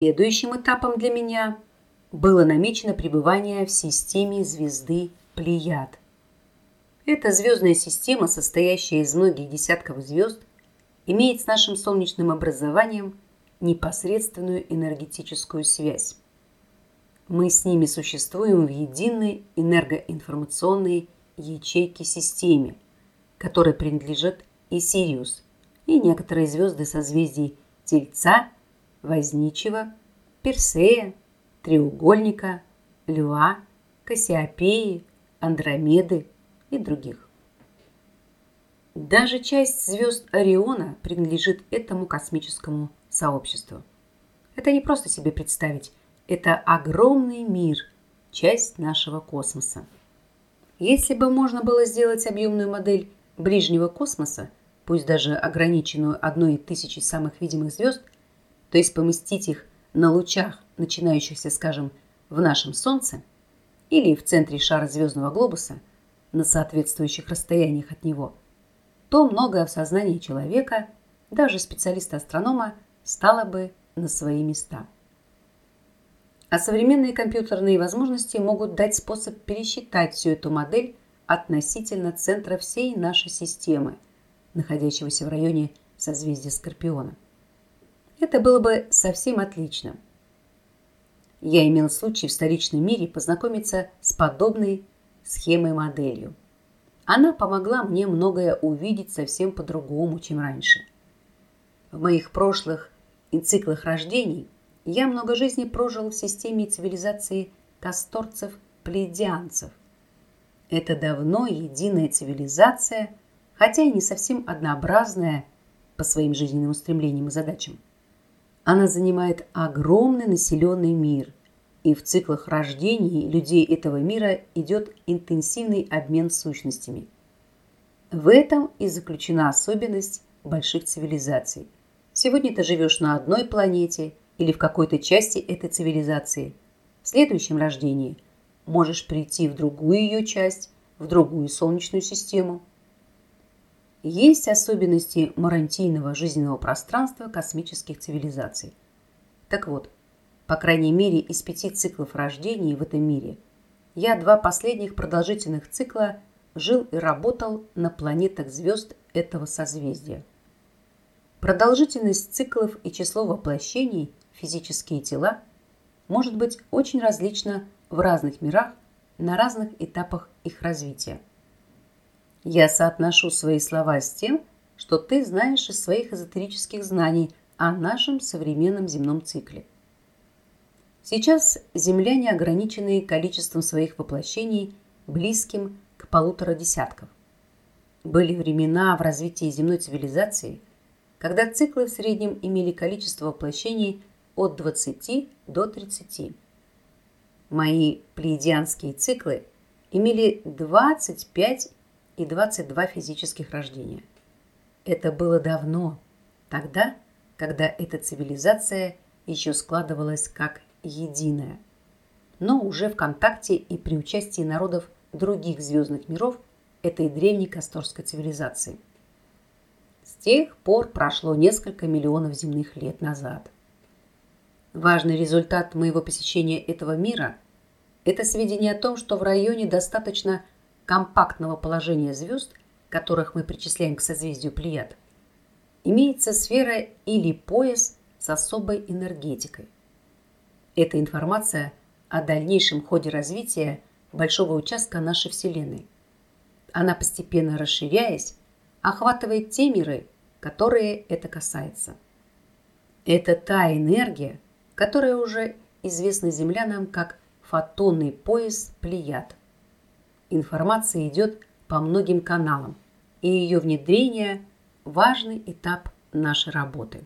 Следующим этапом для меня было намечено пребывание в системе звезды Плеяд. Эта звездная система, состоящая из многих десятков звезд, имеет с нашим солнечным образованием непосредственную энергетическую связь. Мы с ними существуем в единой энергоинформационной ячейке системе, которой принадлежит и Сириус, и некоторые звезды созвездий Тельца – Возничего, Персея, Треугольника, Льва, Кассиопеи, Андромеды и других. Даже часть звезд Ориона принадлежит этому космическому сообществу. Это не просто себе представить, это огромный мир, часть нашего космоса. Если бы можно было сделать объемную модель ближнего космоса, пусть даже ограниченную одной тысячей самых видимых звезд – то есть поместить их на лучах, начинающихся, скажем, в нашем Солнце или в центре шара звездного глобуса, на соответствующих расстояниях от него, то многое в сознании человека, даже специалиста-астронома, стало бы на свои места. А современные компьютерные возможности могут дать способ пересчитать всю эту модель относительно центра всей нашей системы, находящегося в районе созвездия Скорпиона. Это было бы совсем отлично. Я имел случай в столичном мире познакомиться с подобной схемой-моделью. Она помогла мне многое увидеть совсем по-другому, чем раньше. В моих прошлых и циклах рождений я много жизни прожил в системе цивилизации касторцев-плеядианцев. Это давно единая цивилизация, хотя и не совсем однообразная по своим жизненным устремлениям и задачам. Она занимает огромный населенный мир, и в циклах рождений людей этого мира идет интенсивный обмен сущностями. В этом и заключена особенность больших цивилизаций. Сегодня ты живешь на одной планете или в какой-то части этой цивилизации. В следующем рождении можешь прийти в другую ее часть, в другую солнечную систему – есть особенности марантийного жизненного пространства космических цивилизаций. Так вот, по крайней мере из пяти циклов рождений в этом мире, я два последних продолжительных цикла жил и работал на планетах звезд этого созвездия. Продолжительность циклов и число воплощений физические тела может быть очень различно в разных мирах на разных этапах их развития. Я соотношу свои слова с тем, что ты знаешь из своих эзотерических знаний о нашем современном земном цикле. Сейчас земляне ограничены количеством своих воплощений близким к полутора десятков. Были времена в развитии земной цивилизации, когда циклы в среднем имели количество воплощений от 20 до 30. Мои плеядианские циклы имели 25 и 22 физических рождения. Это было давно, тогда, когда эта цивилизация еще складывалась как единая, но уже в контакте и при участии народов других звездных миров этой древней касторской цивилизации. С тех пор прошло несколько миллионов земных лет назад. Важный результат моего посещения этого мира – это сведения о том, что в районе достаточно – компактного положения звезд, которых мы причисляем к созвездию Плеяд, имеется сфера или пояс с особой энергетикой. Это информация о дальнейшем ходе развития большого участка нашей Вселенной. Она, постепенно расширяясь, охватывает те миры, которые это касается. Это та энергия, которая уже известна землянам как фотонный пояс Плеяд. Информация идет по многим каналам, и ее внедрение – важный этап нашей работы.